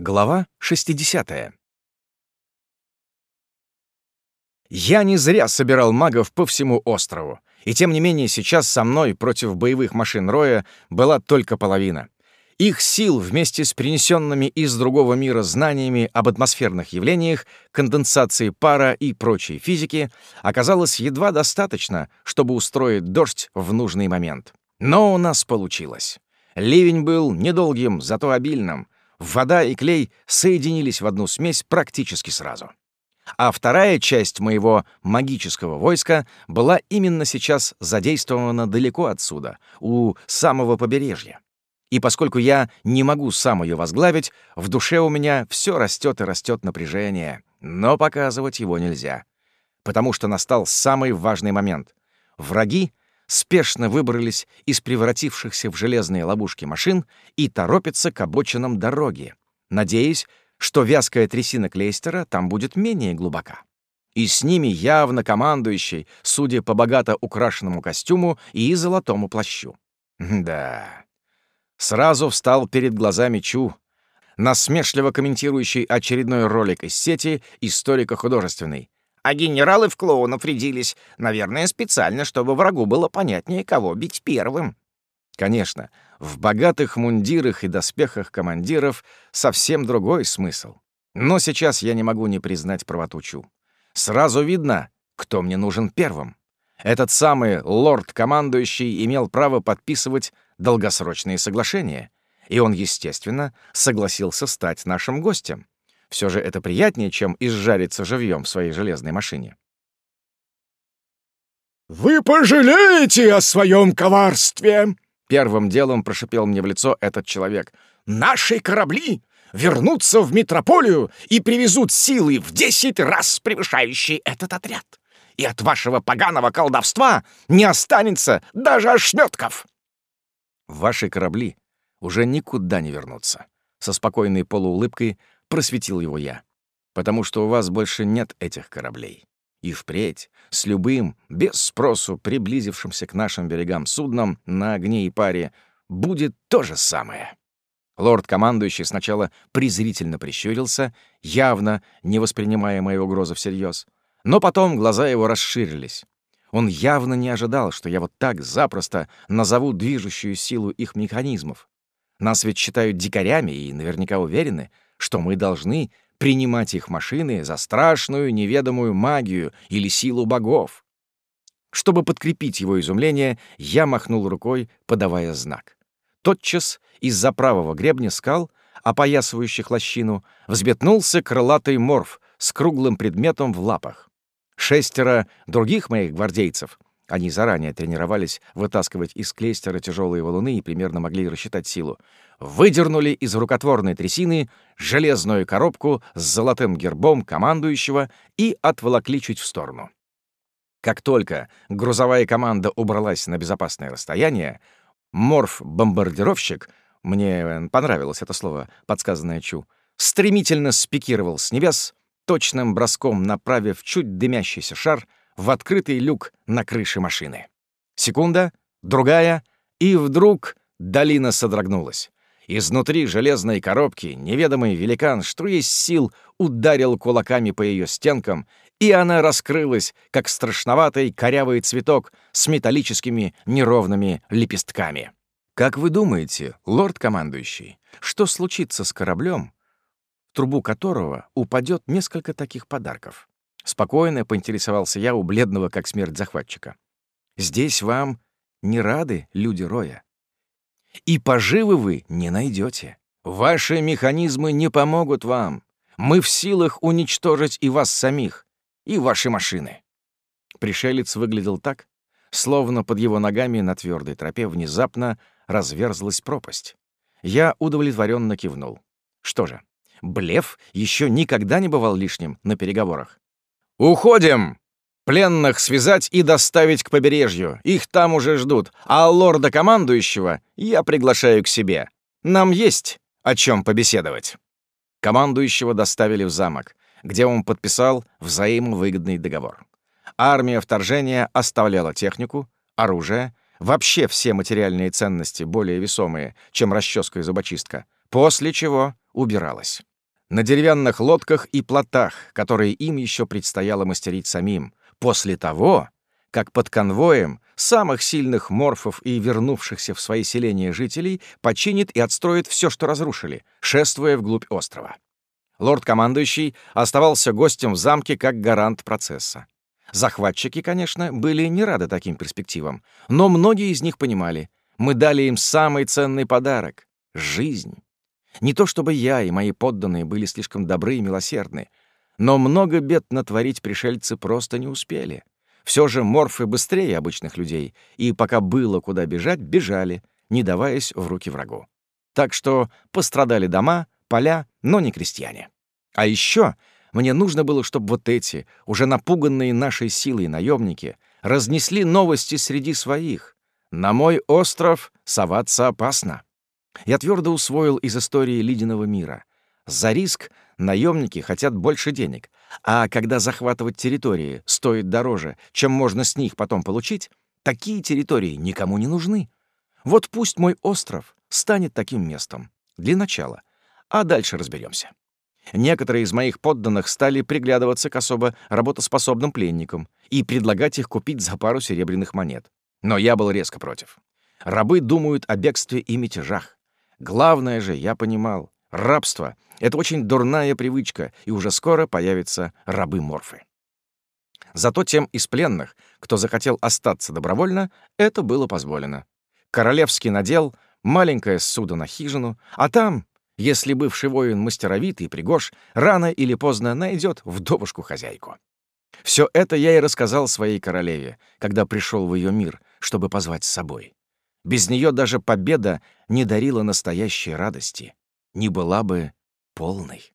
Глава 60. Я не зря собирал магов по всему острову, и тем не менее сейчас со мной против боевых машин Роя была только половина. Их сил вместе с принесенными из другого мира знаниями об атмосферных явлениях, конденсации пара и прочей физики оказалось едва достаточно, чтобы устроить дождь в нужный момент. Но у нас получилось. Ливень был недолгим, зато обильным — вода и клей соединились в одну смесь практически сразу. А вторая часть моего магического войска была именно сейчас задействована далеко отсюда, у самого побережья. И поскольку я не могу сам ее возглавить, в душе у меня все растет и растет напряжение, но показывать его нельзя. Потому что настал самый важный момент. Враги спешно выбрались из превратившихся в железные ловушки машин и торопятся к обочинам дороги, надеясь, что вязкая трясина клейстера там будет менее глубока. И с ними явно командующий, судя по богато украшенному костюму и золотому плащу. Да. Сразу встал перед глазами Чу, насмешливо комментирующий очередной ролик из сети историко-художественный, а генералы в клоунов рядились, наверное, специально, чтобы врагу было понятнее, кого бить первым. Конечно, в богатых мундирах и доспехах командиров совсем другой смысл. Но сейчас я не могу не признать правоту Чу. Сразу видно, кто мне нужен первым. Этот самый лорд-командующий имел право подписывать долгосрочные соглашения, и он, естественно, согласился стать нашим гостем. Все же это приятнее, чем изжариться живьем в своей железной машине. «Вы пожалеете о своем коварстве!» Первым делом прошипел мне в лицо этот человек. «Наши корабли вернутся в метрополию и привезут силы в десять раз превышающие этот отряд. И от вашего поганого колдовства не останется даже ошметков!» «Ваши корабли уже никуда не вернутся», — со спокойной полуулыбкой просветил его я. «Потому что у вас больше нет этих кораблей. И впредь, с любым, без спросу приблизившимся к нашим берегам судном на огне и паре, будет то же самое». Лорд-командующий сначала презрительно прищурился, явно не воспринимая моей угрозы всерьез, но потом глаза его расширились. Он явно не ожидал, что я вот так запросто назову движущую силу их механизмов. Нас ведь считают дикарями и наверняка уверены, что мы должны принимать их машины за страшную неведомую магию или силу богов. Чтобы подкрепить его изумление, я махнул рукой, подавая знак. Тотчас из-за правого гребня скал, опоясывающих лощину, взбетнулся крылатый морф с круглым предметом в лапах. Шестеро других моих гвардейцев они заранее тренировались вытаскивать из клейстера тяжелые валуны и примерно могли рассчитать силу. Выдернули из рукотворной трясины железную коробку с золотым гербом командующего и отволокли чуть в сторону. Как только грузовая команда убралась на безопасное расстояние, морф-бомбардировщик, мне понравилось это слово, подсказанное Чу, стремительно спикировал с небес, точным броском направив чуть дымящийся шар в открытый люк на крыше машины. Секунда, другая, и вдруг долина содрогнулась. Изнутри железной коробки неведомый великан, что есть сил, ударил кулаками по ее стенкам, и она раскрылась, как страшноватый корявый цветок с металлическими неровными лепестками. Как вы думаете, лорд-командующий, что случится с кораблем, в трубу которого упадет несколько таких подарков? Спокойно поинтересовался я у бледного, как смерть захватчика. «Здесь вам не рады люди Роя. И поживы вы не найдете. Ваши механизмы не помогут вам. Мы в силах уничтожить и вас самих, и ваши машины». Пришелец выглядел так, словно под его ногами на твердой тропе внезапно разверзлась пропасть. Я удовлетворенно кивнул. Что же, блеф еще никогда не бывал лишним на переговорах. «Уходим! Пленных связать и доставить к побережью. Их там уже ждут. А лорда-командующего я приглашаю к себе. Нам есть о чем побеседовать». Командующего доставили в замок, где он подписал взаимовыгодный договор. Армия вторжения оставляла технику, оружие, вообще все материальные ценности более весомые, чем расческа и зубочистка, после чего убиралась. На деревянных лодках и плотах, которые им еще предстояло мастерить самим, после того, как под конвоем самых сильных морфов и вернувшихся в свои селения жителей починит и отстроит все, что разрушили, шествуя вглубь острова. Лорд-командующий оставался гостем в замке как гарант процесса. Захватчики, конечно, были не рады таким перспективам, но многие из них понимали, мы дали им самый ценный подарок — жизнь. Не то чтобы я и мои подданные были слишком добры и милосердны, но много бед натворить пришельцы просто не успели. Все же морфы быстрее обычных людей, и пока было куда бежать, бежали, не даваясь в руки врагу. Так что пострадали дома, поля, но не крестьяне. А еще мне нужно было, чтобы вот эти, уже напуганные нашей силой наемники, разнесли новости среди своих. На мой остров соваться опасно. Я твердо усвоил из истории ледяного мира. За риск наемники хотят больше денег, а когда захватывать территории стоит дороже, чем можно с них потом получить, такие территории никому не нужны. Вот пусть мой остров станет таким местом. Для начала. А дальше разберемся. Некоторые из моих подданных стали приглядываться к особо работоспособным пленникам и предлагать их купить за пару серебряных монет. Но я был резко против. Рабы думают о бегстве и мятежах. Главное же, я понимал, рабство — это очень дурная привычка, и уже скоро появятся рабы-морфы. Зато тем из пленных, кто захотел остаться добровольно, это было позволено. Королевский надел, маленькое судо на хижину, а там если бывший воин мастеровитый и пригож, рано или поздно найдет вдовушку-хозяйку. Все это я и рассказал своей королеве, когда пришел в ее мир, чтобы позвать с собой. Без нее даже победа не дарила настоящей радости, не была бы полной.